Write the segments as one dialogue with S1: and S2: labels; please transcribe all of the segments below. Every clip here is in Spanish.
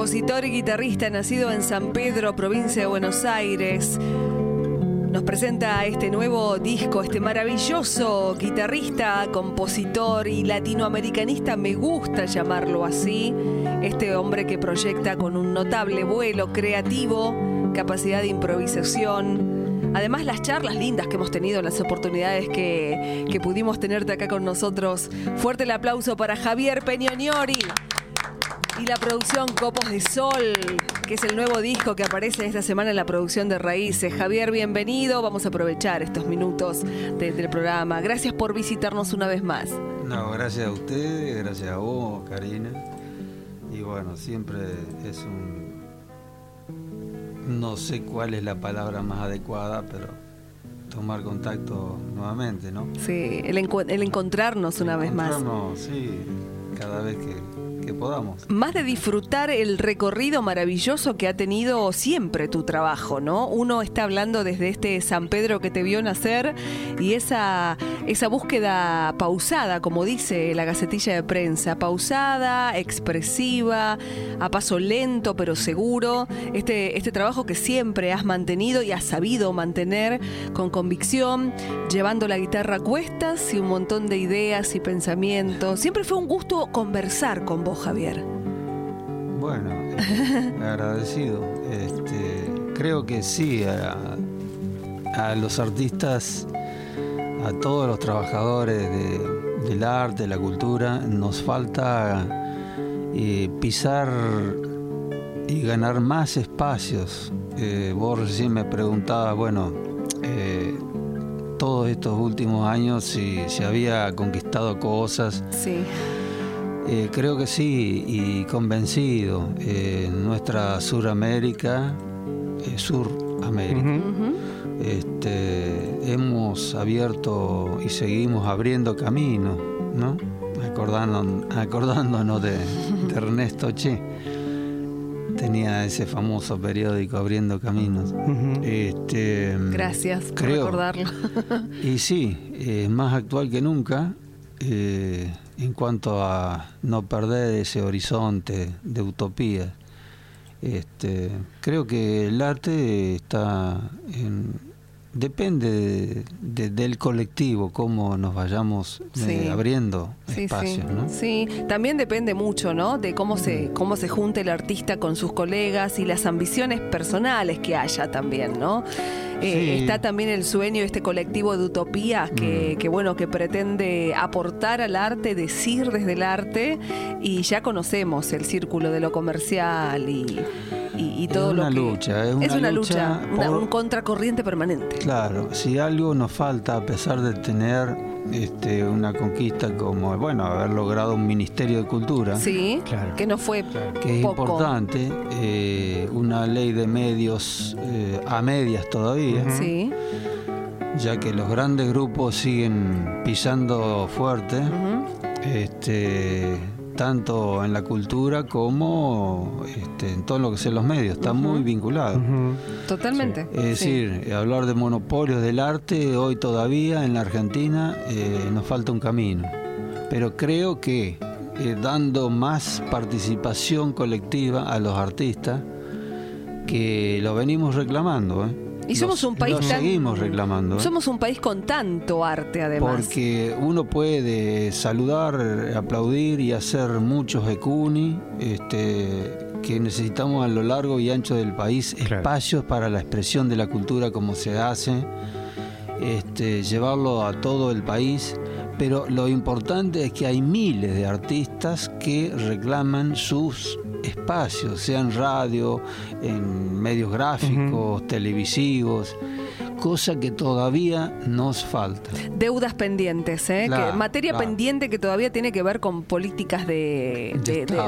S1: compositor y guitarrista nacido en San Pedro, provincia de Buenos Aires. Nos presenta este nuevo disco, este maravilloso guitarrista, compositor y latinoamericanista, me gusta llamarlo así, este hombre que proyecta con un notable vuelo creativo, capacidad de improvisación, Además, las charlas lindas que hemos tenido, las oportunidades que, que, pudimos tenerte acá con nosotros. Fuerte el aplauso para Javier Peñoniori y la producción Copos de Sol, que es el nuevo disco que aparece esta semana en la producción de Raíces. Javier, bienvenido. Vamos a aprovechar estos minutos del programa. Gracias por visitarnos una vez más.
S2: No, gracias a ustedes, gracias a vos, Karina. Y bueno, siempre es un... No sé cuál es la palabra más adecuada, pero tomar contacto nuevamente, ¿no?
S1: Sí, el, el encontrarnos una vez más.
S2: Sí, cada vez que, que podamos.
S1: Más de disfrutar el recorrido maravilloso que ha tenido siempre tu trabajo, ¿no? Uno está hablando desde este San Pedro que te vio nacer y esa, esa búsqueda pausada, como dice la gacetilla de prensa, pausada, expresiva, a paso lento pero seguro, este, este trabajo que siempre has mantenido y has sabido mantener con convicción, llevando la guitarra a cuestas y un montón de ideas y pensamientos. Siempre fue un gusto conversar con vos Javier?
S2: Bueno, agradecido. Este, creo que sí, a, los artistas, a todos los trabajadores del arte, de la cultura, nos falta eh, pisar y ganar más espacios. Eh, vos recién me preguntabas, bueno, eh, todos estos últimos años si se había conquistado cosas.
S1: Sí.
S2: Eh, creo que sí, y convencido. Eh, nuestra Suramérica, eh, Suramérica, este, hemos abierto y seguimos abriendo camino, ¿no? acordándonos de, Ernesto Che. Tenía ese famoso periódico Abriendo Caminos.
S1: este, Gracias por recordarlo.
S2: y sí, es más actual que nunca. Eh, en cuanto a no perder ese horizonte de utopía. Este, creo que el arte está en, depende del colectivo, cómo nos vayamos eh, abriendo espacios.
S1: Sí. ¿no? sí, también depende mucho ¿no? de cómo se, cómo se junte el artista con sus colegas y las ambiciones personales que haya también, ¿no? Eh, está también el sueño, este colectivo de utopías que, mm. que, bueno, que pretende aportar al arte, decir desde el arte, y ya conocemos el círculo de lo comercial y y, todo una
S2: lucha,
S1: es una, lucha, un contracorriente permanente.
S2: Claro, si algo nos falta a pesar de tener este, una conquista como, bueno, haber logrado un Ministerio de Cultura.
S1: Sí, que no fue
S2: Que es importante, eh, una ley de medios eh, a medias todavía.
S1: Sí.
S2: Ya que los grandes grupos siguen pisando fuerte. Este tanto en la cultura como este, en todo lo que son los medios, está muy vinculado.
S1: Totalmente.
S2: Es decir, hablar de monopolios del arte, hoy todavía en la Argentina eh, nos falta un camino. Pero creo que eh, dando más participación colectiva a los artistas, que lo venimos reclamando, ¿eh?
S1: Y somos un país
S2: seguimos reclamando.
S1: ¿eh? Somos un país con tanto arte además.
S2: Porque uno puede saludar, aplaudir y hacer muchos ecuni, este que necesitamos a lo largo y ancho del país espacios para la expresión de la cultura como se hace, este, llevarlo a todo el país pero lo importante es que hay miles de artistas que reclaman sus espacios, sea en radio, en medios gráficos, televisivos cosa que todavía nos falta.
S1: Deudas pendientes, ¿eh? materia pendiente que todavía tiene que ver con políticas de,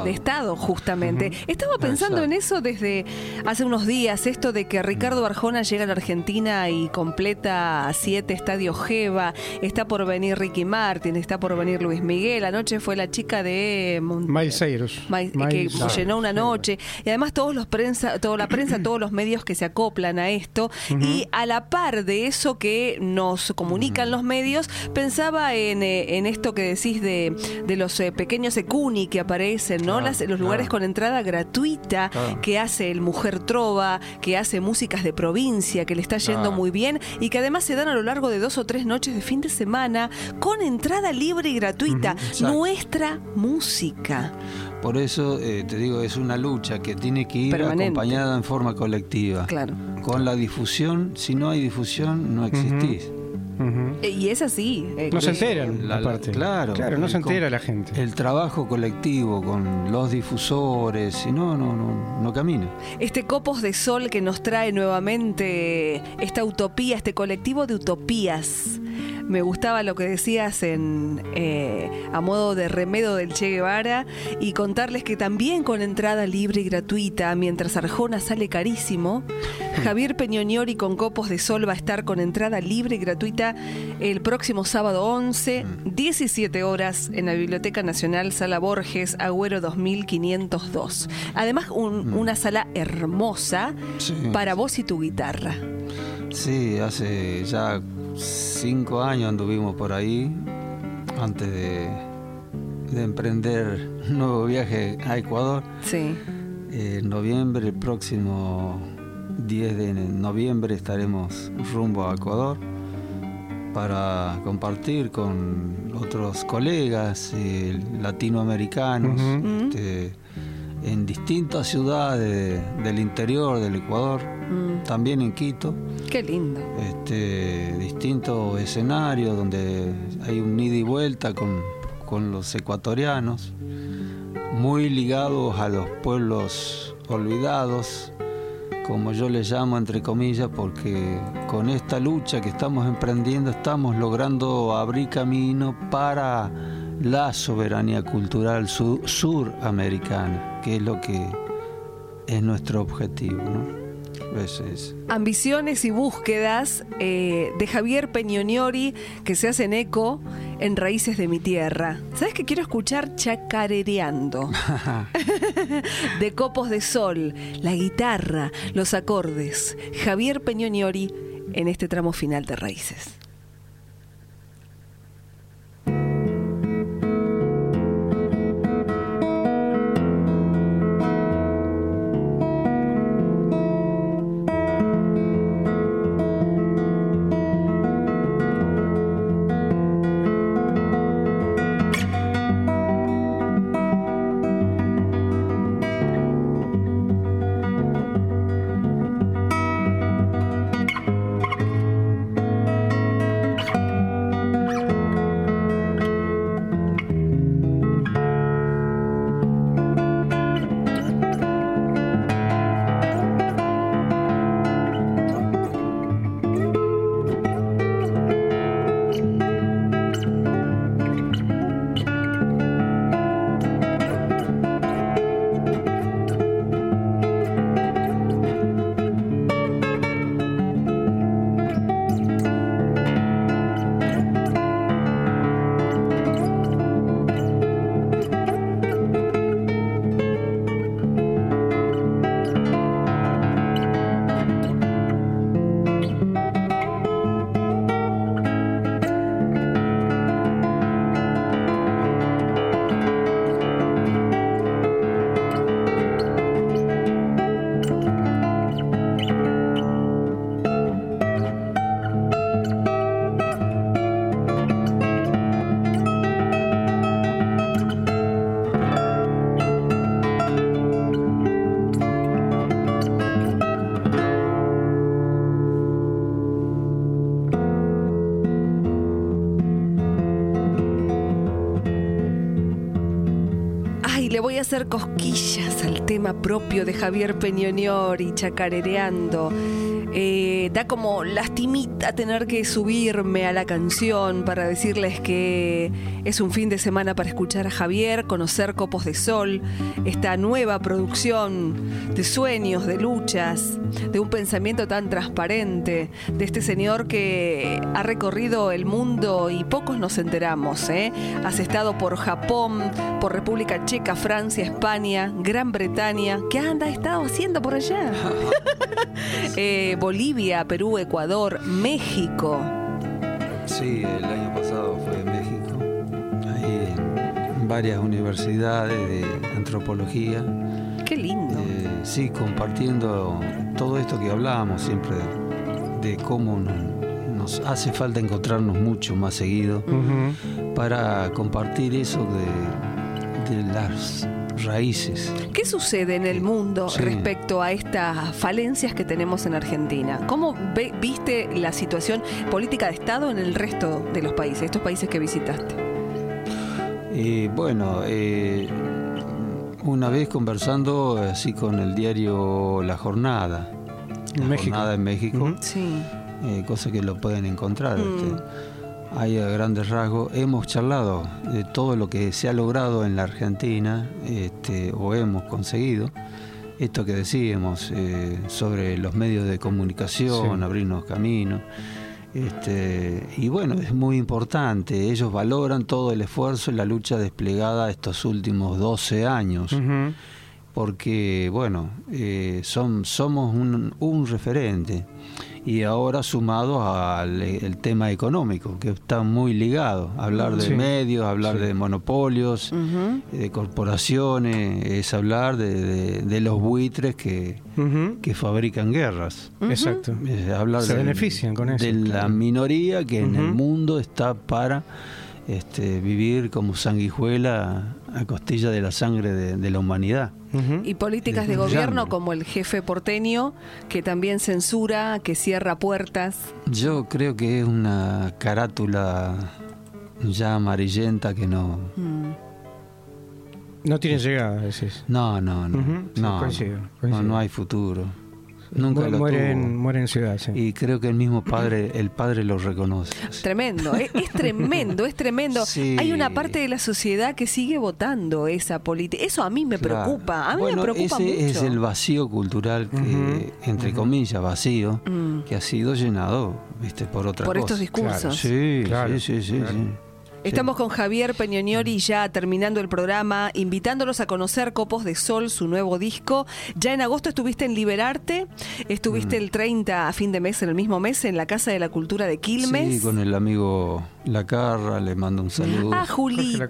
S1: estado. justamente. Estaba pensando en eso desde hace unos días, esto de que Ricardo Arjona llega a la Argentina y completa siete estadios Jeva, está por venir Ricky Martin, está por venir Luis Miguel, anoche fue la chica de
S3: Miles Cyrus.
S1: que llenó una noche, y además todos los prensa, toda la prensa, todos los medios que se acoplan a esto, y a la par de eso que nos comunican los medios, pensaba en, eh, en esto que decís de, de los eh, pequeños Ecuni que aparecen, ¿no? Las, los lugares con entrada gratuita que hace el Mujer Trova, que hace músicas de provincia, que le está yendo muy bien y que además se dan a lo largo de dos o tres noches de fin de semana con entrada libre y gratuita. Nuestra música.
S2: Por eso eh, te digo, es una lucha que tiene que ir acompañada en forma colectiva.
S1: Claro.
S2: Con la difusión, si no hay difusión, no existís.
S1: Eh, y es así.
S3: Eh, no se enteran, la, parte.
S2: Claro,
S3: claro no se entera la gente.
S2: El trabajo colectivo con los difusores, si no, no, no, no camina.
S1: Este Copos de Sol que nos trae nuevamente esta utopía, este colectivo de utopías me gustaba lo que decías en eh, a modo de remedo del Che Guevara y contarles que también con entrada libre y gratuita, mientras Arjona sale carísimo, Javier Peñoniori con Copos de Sol va a estar con entrada libre y gratuita el próximo sábado 11, 17 horas en la Biblioteca Nacional Sala Borges, Agüero 2502. Además, mm. una sala hermosa para vos y tu guitarra.
S2: Sí, hace ya cinco años anduvimos por ahí antes de, emprender un nuevo viaje a Ecuador.
S1: Sí.
S2: en noviembre, el próximo 10 de noviembre, estaremos rumbo a Ecuador para compartir con otros colegas eh, latinoamericanos este, en distintas ciudades del interior del Ecuador, mm. También en Quito.
S1: Qué lindo.
S2: Este, distintos escenarios donde hay un ida y vuelta con, con los ecuatorianos, muy ligados a los pueblos olvidados, como yo les llamo entre comillas, porque con esta lucha que estamos emprendiendo estamos logrando abrir camino para la soberanía cultural suramericana, que es lo que es nuestro objetivo. ¿no?
S1: Ambiciones y búsquedas eh, de Javier Peñoniori que se hacen eco en Raíces de mi Tierra. ¿Sabes que quiero escuchar chacarereando? de Copos de Sol, la guitarra, los acordes. Javier Peñoniori en este tramo final de Raíces. Hacer cosquillas al tema propio de Javier y chacarereando. Eh, da como lastimita tener que subirme a la canción para decirles que es un fin de semana para escuchar a Javier, conocer Copos de Sol, esta nueva producción de sueños, de luchas, de un pensamiento tan transparente, de este señor que ha recorrido el mundo y pocos nos enteramos. ¿eh? Has estado por Japón, por República Checa, Francia, España, Gran Bretaña. ¿Qué anda estado haciendo por allá? Eh, Bolivia, Perú, Ecuador, México.
S2: Sí, el año pasado fue en México. Ahí en varias universidades de antropología.
S1: Qué lindo.
S2: Eh, sí, compartiendo todo esto que hablábamos siempre de, cómo nos, hace falta encontrarnos mucho más seguido para compartir eso de, de las raíces.
S1: ¿Qué sucede en el mundo respecto a estas falencias que tenemos en Argentina? ¿Cómo viste la situación política de Estado en el resto de los países, estos países que visitaste?
S2: Eh, bueno, eh, una vez conversando así con el diario La Jornada, La Jornada en México,
S1: sí.
S2: Eh, cosa que lo pueden encontrar. Mm. Este, hay a grandes rasgos. Hemos charlado de todo lo que se ha logrado en la Argentina este, o hemos conseguido. Esto que decíamos eh, sobre los medios de comunicación, abrirnos caminos. Este, y bueno, es muy importante. Ellos valoran todo el esfuerzo y la lucha desplegada estos últimos 12 años. Porque, bueno, eh, son, somos un, un referente y ahora sumado al tema económico, que está muy ligado. Hablar de medios, hablar de monopolios, de corporaciones, es hablar de, los buitres que, que fabrican guerras.
S3: Exacto.
S2: hablar
S3: Se benefician con eso.
S2: De la minoría que en el mundo está para este, vivir como sanguijuela a costilla de la sangre de la humanidad.
S1: Y políticas de gobierno como el jefe porteño, que también censura, que cierra puertas.
S2: Yo creo que es una carátula ya amarillenta que no...
S3: Mm. No tiene llegada, decís.
S2: No, no, no. no, no hay futuro. Nunca lo
S3: muere, En, muere en ciudad, sí.
S2: Y creo que el mismo padre, el padre lo reconoce.
S1: Tremendo, es, tremendo, es tremendo. Hay una parte de la sociedad que sigue votando esa política. Eso a mí me preocupa, a mí me preocupa
S2: ese es el vacío cultural que, entre comillas, vacío, mm. que ha sido llenado, viste, por otra
S1: Por estos discursos.
S2: Sí, sí, sí, sí.
S1: Estamos con Javier Peñoniori ya terminando el programa, invitándolos a conocer Copos de Sol, su nuevo disco. Ya en agosto estuviste en Liberarte, estuviste mm. el 30 a fin de mes, en el mismo mes, en la Casa de la Cultura de Quilmes.
S2: Sí, con el amigo Lacarra, le mando un saludo.
S1: Ah, Julito,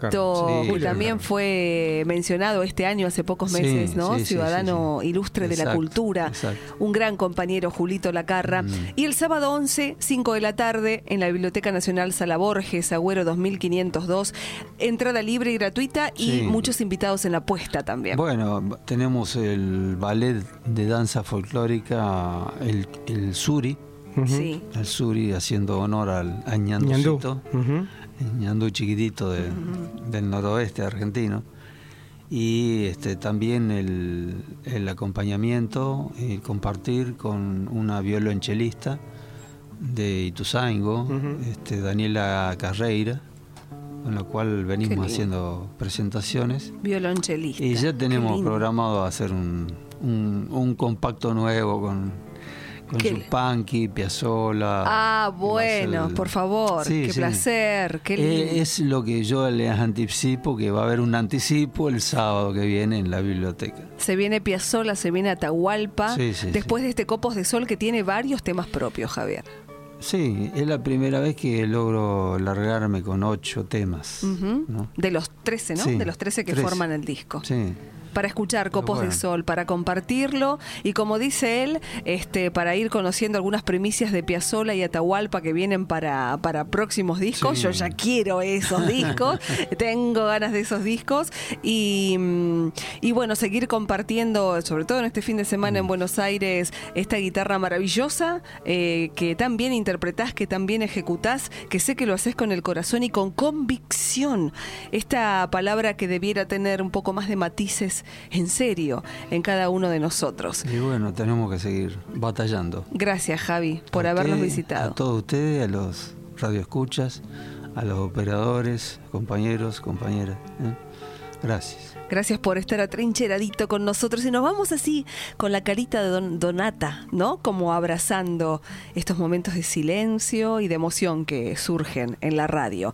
S1: también fue mencionado este año, hace pocos meses, ¿no? Ciudadano ilustre de la cultura. Un gran compañero, Julito Lacarra. Mm. Y el sábado 11, 5 de la tarde, en la Biblioteca Nacional Sala Borges, Agüero 2000 502. Entrada libre y gratuita y muchos invitados en la puesta también.
S2: Bueno, tenemos el ballet de danza folclórica, el, el Suri. Sí. El Suri haciendo honor al Ñanducito, Ñandú chiquitito del noroeste argentino. Y este, también el, el acompañamiento, y compartir con una violonchelista de Ituzaingo, este, Daniela Carreira, con la cual venimos haciendo presentaciones.
S1: Violonchelista.
S2: Y ya tenemos programado hacer un, un, compacto nuevo con, con Yupanqui, Piazzola.
S1: Ah, bueno, por favor, qué placer, qué eh,
S2: lindo. Es lo que yo les anticipo, que va a haber un anticipo el sábado que viene en la biblioteca.
S1: Se viene Piazzola, se viene Atahualpa, después de este Copos de Sol que tiene varios temas propios, Javier.
S2: Sí, es la primera vez que logro largarme con ocho temas.
S1: De los trece, ¿no? de los trece que forman el disco.
S2: Sí
S1: para escuchar Copos de Sol, para compartirlo y como dice él, este, para ir conociendo algunas primicias de Piazzola y Atahualpa que vienen para, para próximos discos. Yo ya quiero esos discos, tengo ganas de esos discos y, mm, y, bueno, seguir compartiendo, sobre todo en este fin de semana en mm. Buenos Aires, esta guitarra maravillosa eh, que tan bien interpretás, que tan bien ejecutás, que sé que lo haces con el corazón y con convicción. Esta palabra que debiera tener un poco más de matices en serio en cada uno de nosotros.
S2: Y bueno, tenemos que seguir batallando.
S1: Gracias, Javi, por habernos visitado.
S2: A todos ustedes, a los radioescuchas, a los operadores, compañeros, compañeras. ¿eh? Gracias.
S1: Gracias por estar atrincheradito con nosotros y nos vamos así con la carita de Donata, ¿no? Como abrazando estos momentos de silencio y de emoción que surgen en la radio.